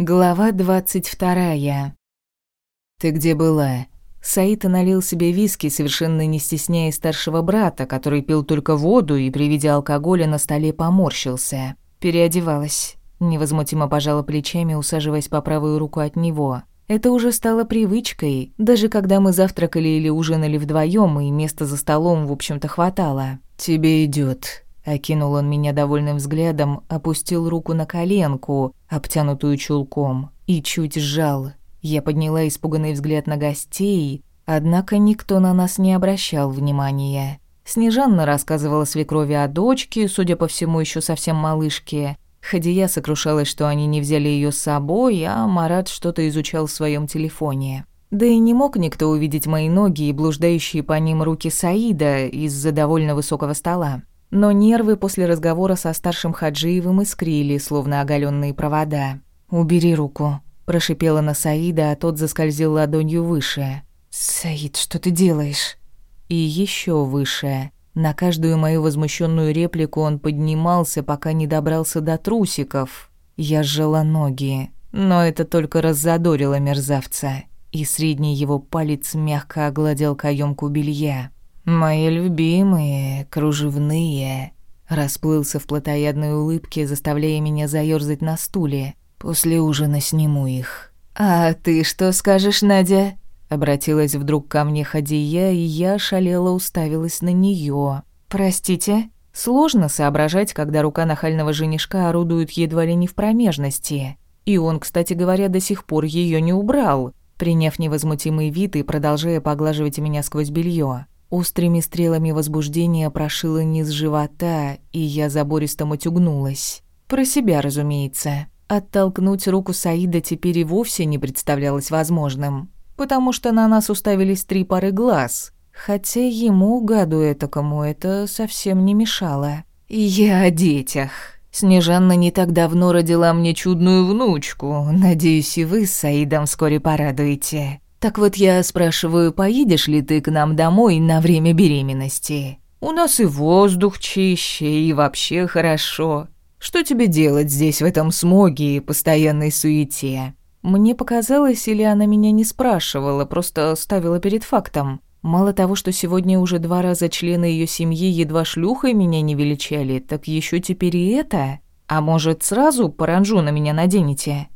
Глава двадцать вторая. «Ты где была?» Саита налил себе виски, совершенно не стесняя старшего брата, который пил только воду и при виде алкоголя на столе поморщился. Переодевалась. Невозмутимо пожала плечами, усаживаясь по правую руку от него. Это уже стало привычкой, даже когда мы завтракали или ужинали вдвоем, и места за столом, в общем-то, хватало. «Тебе идет. Окинул он меня довольным взглядом, опустил руку на коленку, обтянутую чулком, и чуть сжал. Я подняла испуганный взгляд на гостей, однако никто на нас не обращал внимания. Снежанна рассказывала свекрови о дочке, судя по всему, еще совсем малышке. Хадия сокрушалась, что они не взяли ее с собой, а Марат что-то изучал в своем телефоне. Да и не мог никто увидеть мои ноги и блуждающие по ним руки Саида из-за довольно высокого стола. Но нервы после разговора со старшим Хаджиевым искрили, словно оголенные провода. «Убери руку», – прошипела на Саида, а тот заскользил ладонью выше. «Саид, что ты делаешь?» И еще выше. На каждую мою возмущенную реплику он поднимался, пока не добрался до трусиков. Я сжала ноги, но это только раззадорило мерзавца, и средний его палец мягко огладил каемку белья. «Мои любимые, кружевные», расплылся в плотоядной улыбке, заставляя меня заёрзать на стуле. «После ужина сниму их». «А ты что скажешь, Надя?» Обратилась вдруг ко мне Хадия, и я шалела уставилась на неё. «Простите?» Сложно соображать, когда рука нахального женишка орудует едва ли не в промежности. И он, кстати говоря, до сих пор её не убрал, приняв невозмутимый вид и продолжая поглаживать меня сквозь белье. Острыми стрелами возбуждения прошило низ живота, и я забористо утюгнулась. Про себя, разумеется. Оттолкнуть руку Саида теперь и вовсе не представлялось возможным, потому что на нас уставились три пары глаз, хотя ему, гаду этакому, это совсем не мешало. Я о детях. Снежанна не так давно родила мне чудную внучку. Надеюсь, и вы с Саидом вскоре порадуете. Так вот я спрашиваю, поедешь ли ты к нам домой на время беременности? У нас и воздух чище, и вообще хорошо. Что тебе делать здесь в этом смоге и постоянной суете? Мне показалось, или она меня не спрашивала, просто ставила перед фактом. Мало того, что сегодня уже два раза члены ее семьи едва шлюхой меня не величали, так еще теперь и это. А может, сразу паранжу на меня наденете?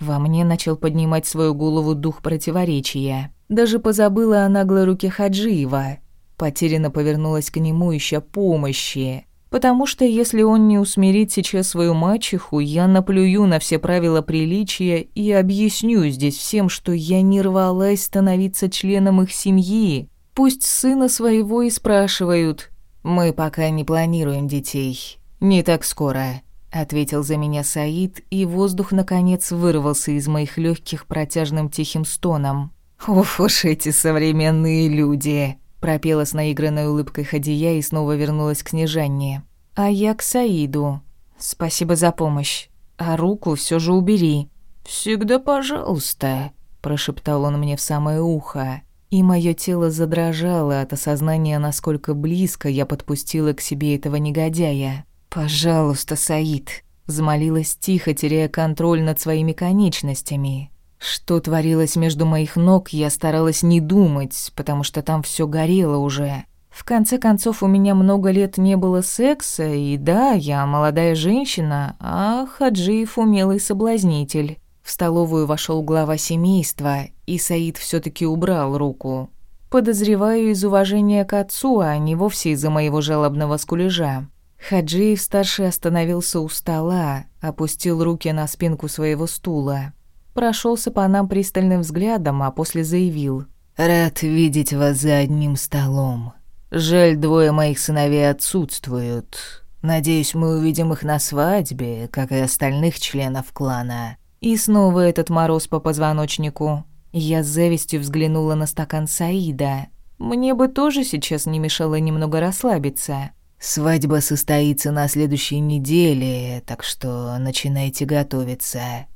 Во мне начал поднимать свою голову дух противоречия. Даже позабыла о наглой руке Хаджиева. Потерянно повернулась к нему, ища помощи. Потому что если он не усмирит сейчас свою мачеху, я наплюю на все правила приличия и объясню здесь всем, что я не рвалась становиться членом их семьи. Пусть сына своего и спрашивают. Мы пока не планируем детей. Не так скоро ответил за меня Саид, и воздух наконец вырвался из моих легких протяжным тихим стоном. Уф уж эти современные люди, пропела с наигранной улыбкой Хадия и снова вернулась к Снежанне. А я к Саиду. Спасибо за помощь. А руку все же убери. Всегда, пожалуйста, прошептал он мне в самое ухо. И мое тело задрожало от осознания, насколько близко я подпустила к себе этого негодяя. «Пожалуйста, Саид», — взмолилась тихо, теряя контроль над своими конечностями. Что творилось между моих ног, я старалась не думать, потому что там все горело уже. В конце концов, у меня много лет не было секса, и да, я молодая женщина, а Хаджиев умелый соблазнитель. В столовую вошел глава семейства, и Саид все таки убрал руку. Подозреваю из уважения к отцу, а не вовсе из-за моего жалобного скулежа. Хаджиев-старший остановился у стола, опустил руки на спинку своего стула. Прошелся по нам пристальным взглядом, а после заявил. «Рад видеть вас за одним столом. Жаль, двое моих сыновей отсутствуют. Надеюсь, мы увидим их на свадьбе, как и остальных членов клана». И снова этот мороз по позвоночнику. Я с завистью взглянула на стакан Саида. Мне бы тоже сейчас не мешало немного расслабиться. Свадьба состоится на следующей неделе, так что начинайте готовиться.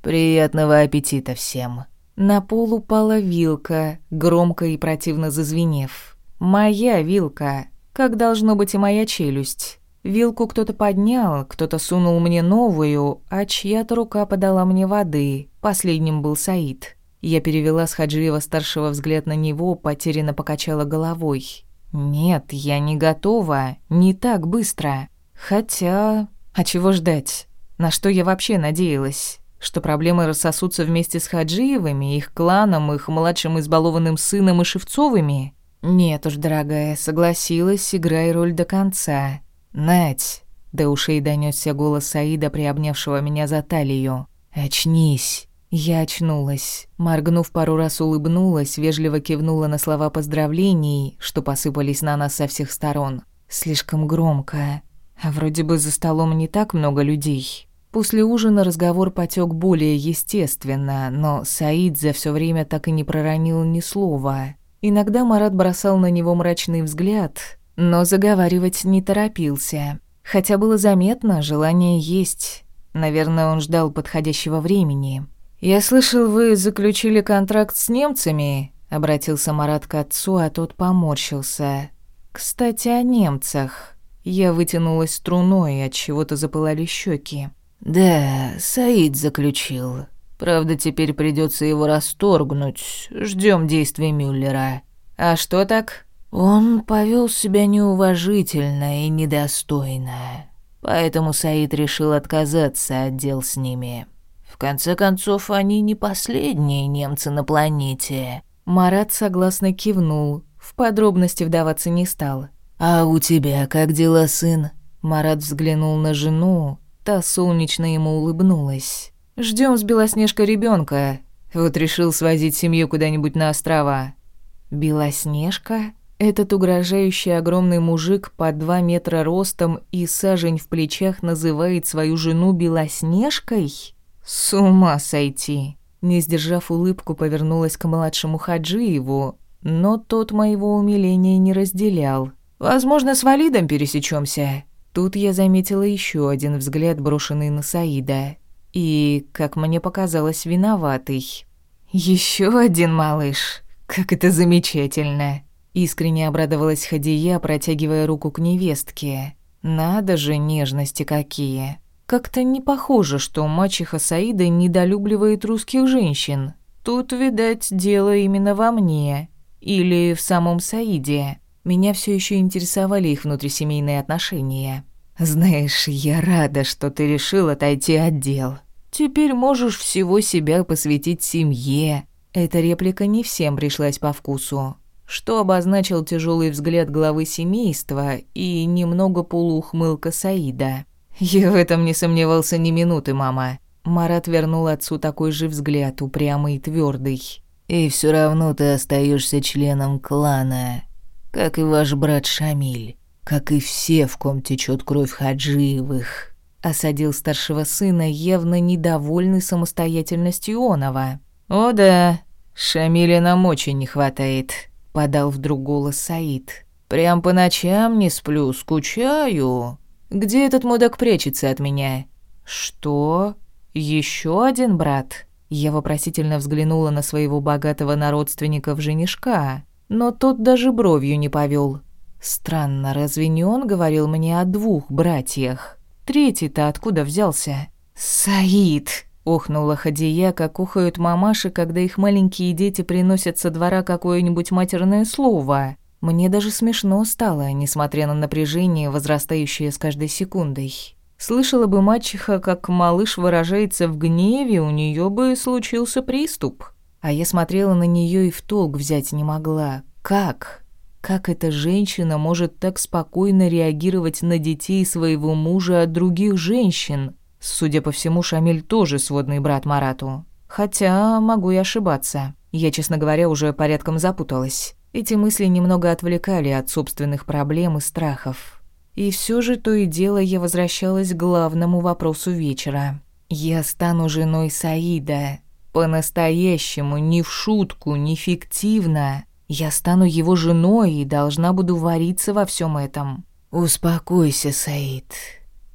Приятного аппетита всем. На пол упала вилка, громко и противно зазвенев. Моя вилка, как должно быть и моя челюсть. Вилку кто-то поднял, кто-то сунул мне новую, а чья-то рука подала мне воды. Последним был Саид. Я перевела с Хаджиева-старшего взгляд на него, потерянно покачала головой. «Нет, я не готова. Не так быстро. Хотя... А чего ждать? На что я вообще надеялась? Что проблемы рассосутся вместе с Хаджиевыми, их кланом, их младшим избалованным сыном и Шевцовыми? Нет уж, дорогая, согласилась, играй роль до конца. Нать!» До ушей донёсся голос Саида, приобнявшего меня за талию. «Очнись!» Я очнулась. Моргнув пару раз улыбнулась, вежливо кивнула на слова поздравлений, что посыпались на нас со всех сторон. Слишком громко. А вроде бы за столом не так много людей. После ужина разговор потек более естественно, но Саид за все время так и не проронил ни слова. Иногда Марат бросал на него мрачный взгляд, но заговаривать не торопился. Хотя было заметно, желание есть. Наверное, он ждал подходящего времени. «Я слышал, вы заключили контракт с немцами?» — обратился Марат к отцу, а тот поморщился. «Кстати, о немцах». Я вытянулась струной, от чего-то запылали щеки. «Да, Саид заключил. Правда, теперь придется его расторгнуть. Ждем действий Мюллера». «А что так?» «Он повел себя неуважительно и недостойно. Поэтому Саид решил отказаться от дел с ними» конце концов, они не последние немцы на планете». Марат согласно кивнул, в подробности вдаваться не стал. «А у тебя как дела, сын?» Марат взглянул на жену, та солнечно ему улыбнулась. Ждем с Белоснежкой ребенка. Вот решил свозить семью куда-нибудь на острова». «Белоснежка?» Этот угрожающий огромный мужик по два метра ростом и сажень в плечах называет свою жену Белоснежкой? С ума сойти. Не сдержав улыбку, повернулась к младшему Хаджиеву, но тот моего умиления не разделял. «Возможно, с Валидом пересечемся. Тут я заметила еще один взгляд, брошенный на Саида. И, как мне показалось, виноватый. Еще один малыш. Как это замечательно!» Искренне обрадовалась Хадия, протягивая руку к невестке. «Надо же, нежности какие!» Как-то не похоже, что мачеха Саида недолюбливает русских женщин. Тут, видать, дело именно во мне. Или в самом Саиде. Меня все еще интересовали их внутрисемейные отношения. Знаешь, я рада, что ты решил отойти от дел. Теперь можешь всего себя посвятить семье. Эта реплика не всем пришлась по вкусу, что обозначил тяжелый взгляд главы семейства и немного полуухмылка Саида. «Я в этом не сомневался ни минуты, мама». Марат вернул отцу такой же взгляд, упрямый и твердый. «И все равно ты остаешься членом клана, как и ваш брат Шамиль, как и все, в ком течет кровь Хаджиевых». Осадил старшего сына, явно недовольный самостоятельностью Онова. «О да, Шамиля нам очень не хватает», — подал вдруг голос Саид. «Прям по ночам не сплю, скучаю. Где этот мудак прячется от меня? Что? Еще один брат? Я вопросительно взглянула на своего богатого народственника в женишка, но тот даже бровью не повел. Странно, разве не он говорил мне о двух братьях? Третий-то откуда взялся? Саид! Охнула Хадия, как ухают мамаши, когда их маленькие дети приносят со двора какое-нибудь матерное слово. Мне даже смешно стало, несмотря на напряжение, возрастающее с каждой секундой. Слышала бы мачеха, как малыш выражается в гневе, у нее бы случился приступ. А я смотрела на нее и в толк взять не могла. Как? Как эта женщина может так спокойно реагировать на детей своего мужа от других женщин? Судя по всему, Шамиль тоже сводный брат Марату. Хотя могу и ошибаться. Я, честно говоря, уже порядком запуталась. Эти мысли немного отвлекали от собственных проблем и страхов. И все же то и дело я возвращалась к главному вопросу вечера. Я стану женой Саида. По-настоящему, не в шутку, не фиктивно. Я стану его женой и должна буду вариться во всем этом. Успокойся, Саид.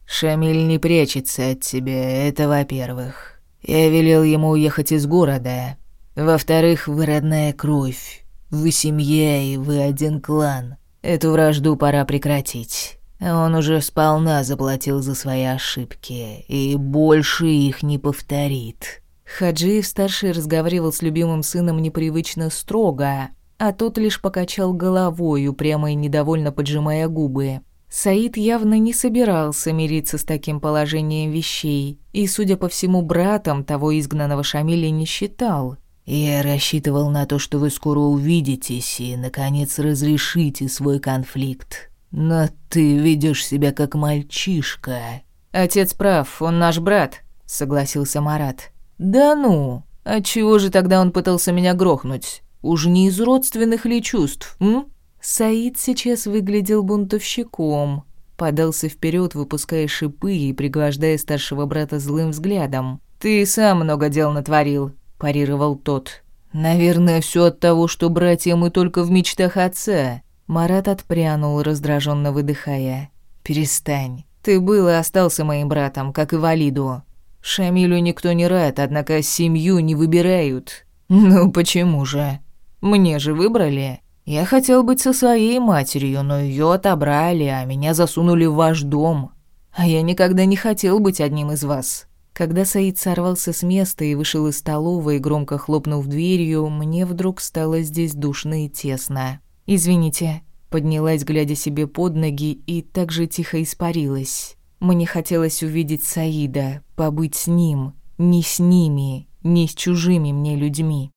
Шамиль не прячется от тебя, это во-первых. Я велел ему уехать из города. Во-вторых, вы родная кровь. Вы семья, и вы один клан. Эту вражду пора прекратить. Он уже сполна заплатил за свои ошибки и больше их не повторит. Хаджиев-старший разговаривал с любимым сыном непривычно строго, а тот лишь покачал головой, упрямо и недовольно поджимая губы. Саид явно не собирался мириться с таким положением вещей, и, судя по всему, братом того изгнанного Шамиля не считал. «Я рассчитывал на то, что вы скоро увидитесь и, наконец, разрешите свой конфликт. Но ты ведешь себя как мальчишка». «Отец прав, он наш брат», — согласился Марат. «Да ну, а чего же тогда он пытался меня грохнуть? Уж не из родственных ли чувств, м?» Саид сейчас выглядел бунтовщиком, подался вперед, выпуская шипы и пригвождая старшего брата злым взглядом. «Ты сам много дел натворил», – парировал тот. «Наверное, все от того, что братья мы только в мечтах отца». Марат отпрянул, раздраженно выдыхая. «Перестань. Ты был и остался моим братом, как и Валиду. Шамилю никто не рад, однако семью не выбирают». «Ну почему же? Мне же выбрали. Я хотел быть со своей матерью, но ее отобрали, а меня засунули в ваш дом. А я никогда не хотел быть одним из вас. Когда Саид сорвался с места и вышел из столовой, громко хлопнув дверью, мне вдруг стало здесь душно и тесно. «Извините», — поднялась, глядя себе под ноги, и так же тихо испарилась. Мне хотелось увидеть Саида, побыть с ним, не с ними, не с чужими мне людьми.